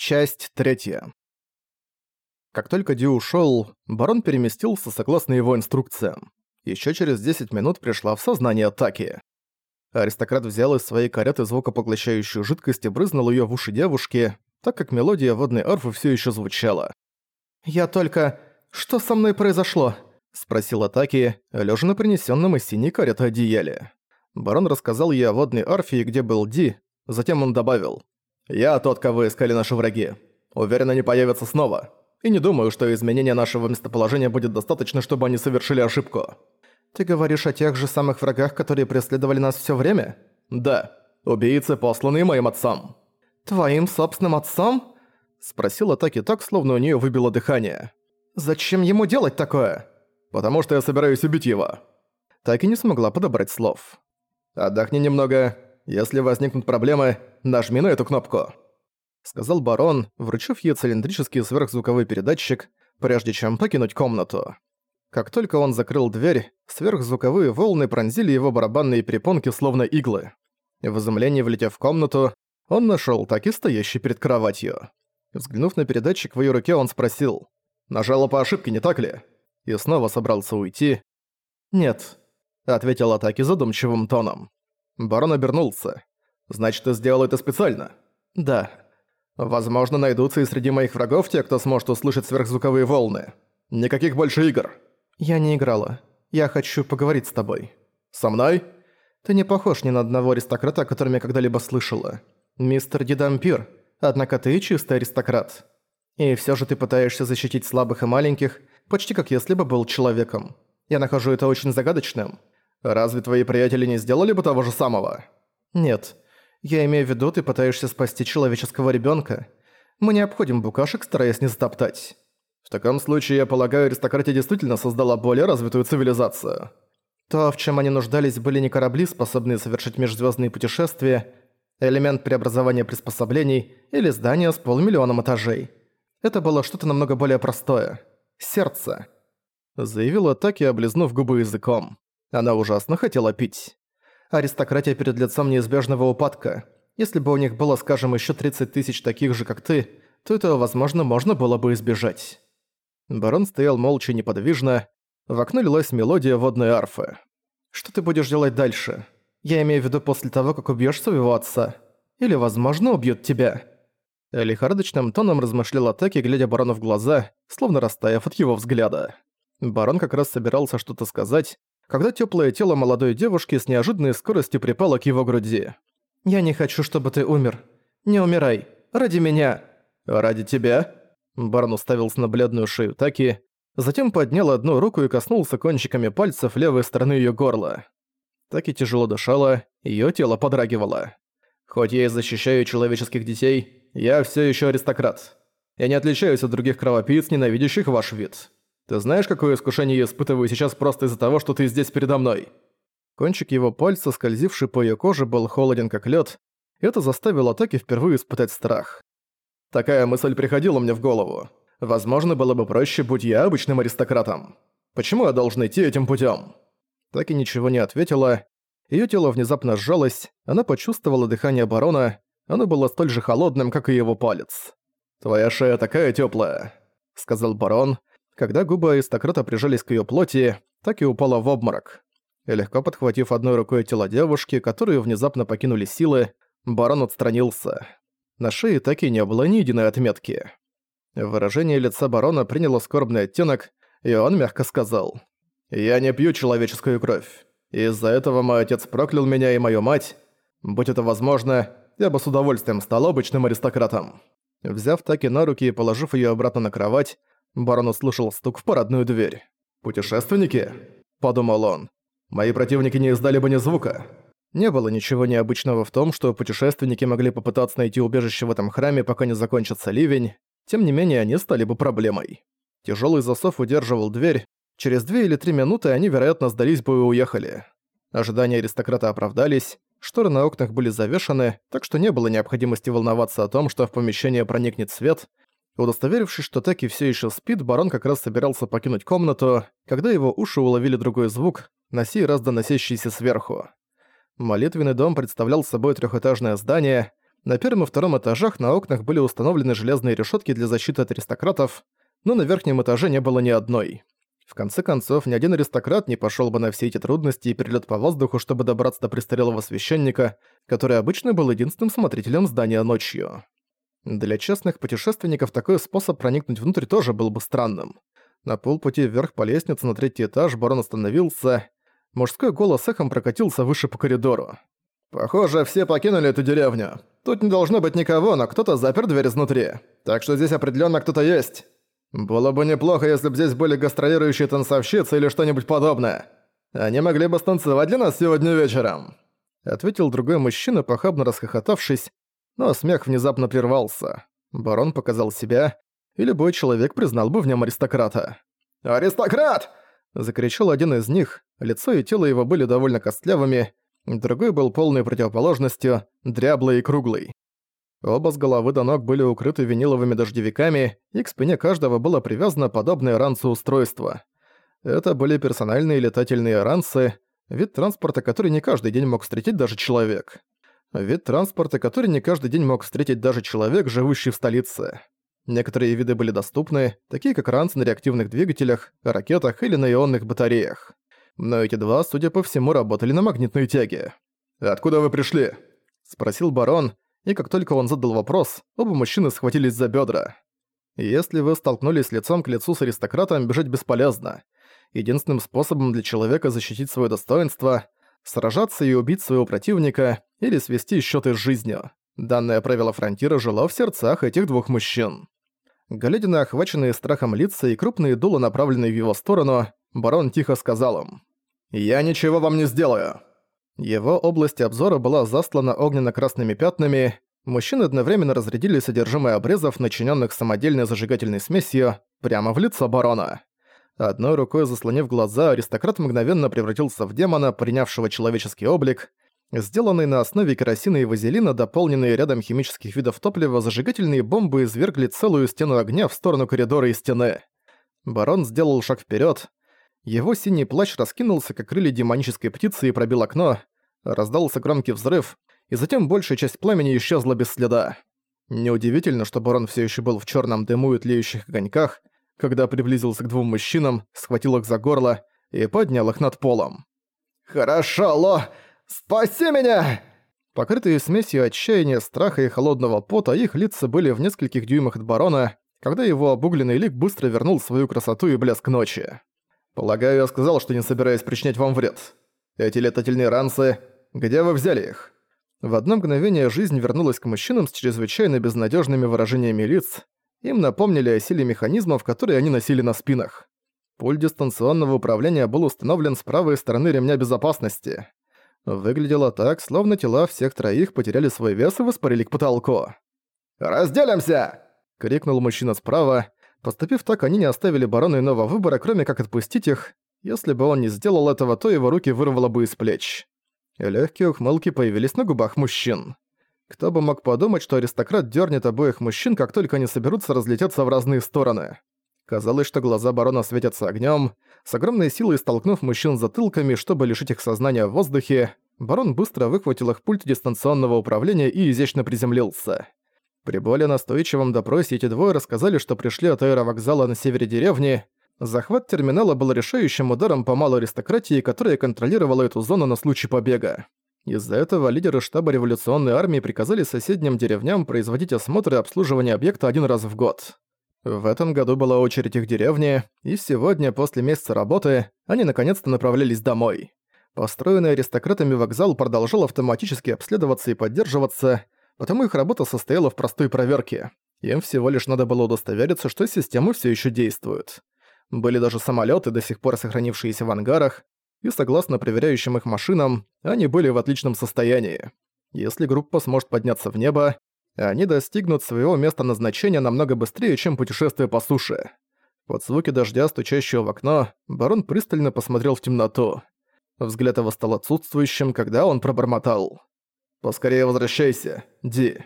Часть третья. Как только Ди ушёл, барон переместился согласно его инструкциям. Ещё через 10 минут пришла в сознание Таки. Аристократ взял из своей кареты звукопоглощающую жидкость и брызнул её в уши девушки, так как мелодия водной арфы всё ещё звучала. «Я только... Что со мной произошло?» — спросила Таки, лежа на принесённом из синей кареты одеяле. Барон рассказал ей о водной арфе и где был Ди, затем он добавил. «Я тот, кого искали наши враги. Уверен, они появятся снова. И не думаю, что изменение нашего местоположения будет достаточно, чтобы они совершили ошибку». «Ты говоришь о тех же самых врагах, которые преследовали нас всё время?» «Да. Убийцы, посланные моим отцом». «Твоим собственным отцом?» Спросила Таки так, словно у неё выбило дыхание. «Зачем ему делать такое?» «Потому что я собираюсь убить его». Таки не смогла подобрать слов. «Отдохни немного. Если возникнут проблемы, нажми на эту кнопку», — сказал барон, вручив ей цилиндрический сверхзвуковой передатчик, прежде чем покинуть комнату. Как только он закрыл дверь, сверхзвуковые волны пронзили его барабанные перепонки словно иглы. В изумлении влетев в комнату, он нашёл так и стоящий перед кроватью. Взглянув на передатчик в её руке, он спросил, «Нажала по ошибке, не так ли?» И снова собрался уйти. «Нет», — ответил Атаки задумчивым тоном. Барон обернулся. «Значит, ты сделал это специально?» «Да». «Возможно, найдутся и среди моих врагов те, кто сможет услышать сверхзвуковые волны. Никаких больше игр». «Я не играла. Я хочу поговорить с тобой». «Со мной?» «Ты не похож ни на одного аристократа, о котором я когда-либо слышала. Мистер Дидампир, однако ты чистый аристократ. И всё же ты пытаешься защитить слабых и маленьких, почти как если бы был человеком. Я нахожу это очень загадочным. Разве твои приятели не сделали бы того же самого? Нет. Я имею в виду, ты пытаешься спасти человеческого ребенка. Мы не обходим букашек, стараясь не затоптать. В таком случае, я полагаю, аристократия действительно создала более развитую цивилизацию. То, в чем они нуждались, были не корабли, способные совершить межзвездные путешествия, элемент преобразования приспособлений или здание с полумиллионом этажей. Это было что-то намного более простое. Сердце. Заявила Таки, облизнув губы языком. Она ужасно хотела пить. Аристократия перед лицом неизбежного упадка. Если бы у них было, скажем, еще 30 тысяч таких же, как ты, то этого, возможно, можно было бы избежать. Барон стоял молча неподвижно. В окно лилась мелодия водной арфы. «Что ты будешь делать дальше? Я имею в виду после того, как убьешь своего отца. Или, возможно, убьют тебя». Лихорадочным тоном размышлял Атаки, глядя барону в глаза, словно растаяв от его взгляда. Барон как раз собирался что-то сказать, когда теплое тело молодой девушки с неожиданной скоростью припало к его груди. «Я не хочу, чтобы ты умер. Не умирай. Ради меня». «Ради тебя?» Барн уставился на бледную шею Таки, затем поднял одну руку и коснулся кончиками пальцев левой стороны ее горла. Таки тяжело дышала, ее тело подрагивало. «Хоть я и защищаю человеческих детей, я все еще аристократ. Я не отличаюсь от других кровопийц, ненавидящих ваш вид. Ты знаешь, какое искушение я испытываю сейчас просто из-за того, что ты здесь передо мной?» Кончик его пальца, скользивший по ее коже, был холоден как лед. Это заставило Таки впервые испытать страх. Такая мысль приходила мне в голову. Возможно, было бы проще, будь я обычным аристократом. Почему я должен идти этим путем? Таки ничего не ответила. Ее тело внезапно сжалось, она почувствовала дыхание барона, оно было столь же холодным, как и его палец. «Твоя шея такая теплая, сказал барон, когда губы аристократа прижались к её плоти, так и упала в обморок. И легко подхватив одной рукой тело девушки, которую внезапно покинули силы, барон отстранился. На шее так и не было ни единой отметки. Выражение лица барона приняло скорбный оттенок, и он мягко сказал. «Я не пью человеческую кровь. Из-за этого мой отец проклял меня и мою мать. Будь это возможно, я бы с удовольствием стал обычным аристократом». Взяв Таки на руки и положив её обратно на кровать, Барон услышал стук в парадную дверь. «Путешественники?» – подумал он. «Мои противники не издали бы ни звука». Не было ничего необычного в том, что путешественники могли попытаться найти убежище в этом храме, пока не закончится ливень. Тем не менее, они стали бы проблемой. Тяжелый засов удерживал дверь. Через две или три минуты они, вероятно, сдались бы и уехали. Ожидания аристократа оправдались, шторы на окнах были завешаны, так что не было необходимости волноваться о том, что в помещение проникнет свет, Удостоверившись, что Таки все еще спит, барон как раз собирался покинуть комнату, когда его уши уловили другой звук, на сей раз доносящийся сверху. Молитвенный дом представлял собой трехэтажное здание. На первом и втором этажах на окнах были установлены железные решетки для защиты от аристократов, но на верхнем этаже не было ни одной. В конце концов, ни один аристократ не пошел бы на все эти трудности и перелет по воздуху, чтобы добраться до престарелого священника, который обычно был единственным смотрителем здания ночью. Для частных путешественников такой способ проникнуть внутрь тоже был бы странным. На полпути вверх по лестнице на третий этаж барон остановился. Мужской голос эхом прокатился выше по коридору. «Похоже, все покинули эту деревню. Тут не должно быть никого, но кто-то запер дверь изнутри. Так что здесь определенно кто-то есть. Было бы неплохо, если бы здесь были гастролирующие танцовщицы или что-нибудь подобное. Они могли бы станцевать для нас сегодня вечером», — ответил другой мужчина, похабно расхохотавшись, но смех внезапно прервался. Барон показал себя, и любой человек признал бы в нем аристократа. «Аристократ!» — закричал один из них, лицо и тело его были довольно костлявыми, другой был полной противоположностью, дряблый и круглый. Оба с головы до ног были укрыты виниловыми дождевиками, и к спине каждого было привязано подобное ранцу устройство. Это были персональные летательные ранцы, вид транспорта, который не каждый день мог встретить даже человек. Вид транспорта, который не каждый день мог встретить даже человек, живущий в столице. Некоторые виды были доступны, такие как ранцы на реактивных двигателях, ракетах или на ионных батареях. Но эти два, судя по всему, работали на магнитной тяге. «Откуда вы пришли?» – спросил барон, и как только он задал вопрос, оба мужчины схватились за бедра. Если вы столкнулись лицом к лицу с аристократом, бежать бесполезно. Единственным способом для человека защитить свое достоинство – сражаться и убить своего противника или свести счеты с жизнью. Данное правило фронтира жило в сердцах этих двух мужчин. Глядя на охваченные страхом лица и крупные дула, направленные в его сторону, барон тихо сказал им «Я ничего вам не сделаю». Его область обзора была застлана огненно-красными пятнами, мужчины одновременно разрядили содержимое обрезов, начиненных самодельной зажигательной смесью, прямо в лицо барона. Одной рукой заслонив глаза, аристократ мгновенно превратился в демона, принявшего человеческий облик. Сделанные на основе керосина и вазелина, дополненные рядом химических видов топлива, зажигательные бомбы извергли целую стену огня в сторону коридора и стены. Барон сделал шаг вперед, его синий плащ раскинулся, как крылья демонической птицы, и пробил окно. Раздался громкий взрыв, и затем большая часть пламени исчезла без следа. Неудивительно, что барон все еще был в черном дыму и тлеющих огоньках, когда приблизился к двум мужчинам, схватил их за горло и поднял их над полом. «Хорошо, Ло! Спаси меня!» Покрытые смесью отчаяния, страха и холодного пота, их лица были в нескольких дюймах от барона, когда его обугленный лик быстро вернул свою красоту и блеск ночи. Полагаю, я сказал, что не собираюсь причинять вам вред. Эти летательные ранцы, где вы взяли их? В одно мгновение жизнь вернулась к мужчинам с чрезвычайно безнадежными выражениями лиц. Им напомнили о силе механизмов, которые они носили на спинах. Пульт дистанционного управления был установлен с правой стороны ремня безопасности. Выглядело так, словно тела всех троих потеряли свой вес и воспарили к потолку. «Разделимся!» — крикнул мужчина справа, Поступив так, они не оставили барону иного выбора, кроме как отпустить их. Если бы он не сделал этого, то его руки вырвало бы из плеч. Легкие ухмылки появились на губах мужчин. Кто бы мог подумать, что аристократ дернет обоих мужчин, как только они соберутся разлететься в разные стороны. Казалось, что глаза барона светятся огнем. С огромной силой столкнув мужчин затылками, чтобы лишить их сознания в воздухе, барон быстро выхватил их пульт дистанционного управления и изящно приземлился. При более настойчивом допросе эти двое рассказали, что пришли от аэровокзала на севере деревни. Захват терминала был решающим ударом по малой аристократии, которая контролировала эту зону на случай побега. Из-за этого лидеры штаба революционной армии приказали соседним деревням производить осмотр и обслуживание объекта один раз в год. В этом году была очередь их деревни, и сегодня, после месяца работы, они наконец-то направлялись домой. Построенный аристократами вокзал продолжал автоматически обследоваться и поддерживаться, потому их работа состояла в простой проверке. Им всего лишь надо было удостовериться, что системы все еще действуют. Были даже самолеты, до сих пор сохранившиеся в ангарах, и согласно проверяющим их машинам, они были в отличном состоянии. Если группа сможет подняться в небо, они достигнут своего места назначения намного быстрее, чем путешествие по суше. Под звуки дождя, стучащего в окно, барон пристально посмотрел в темноту. Взгляд его стал отсутствующим, когда он пробормотал. «Поскорее возвращайся, Ди».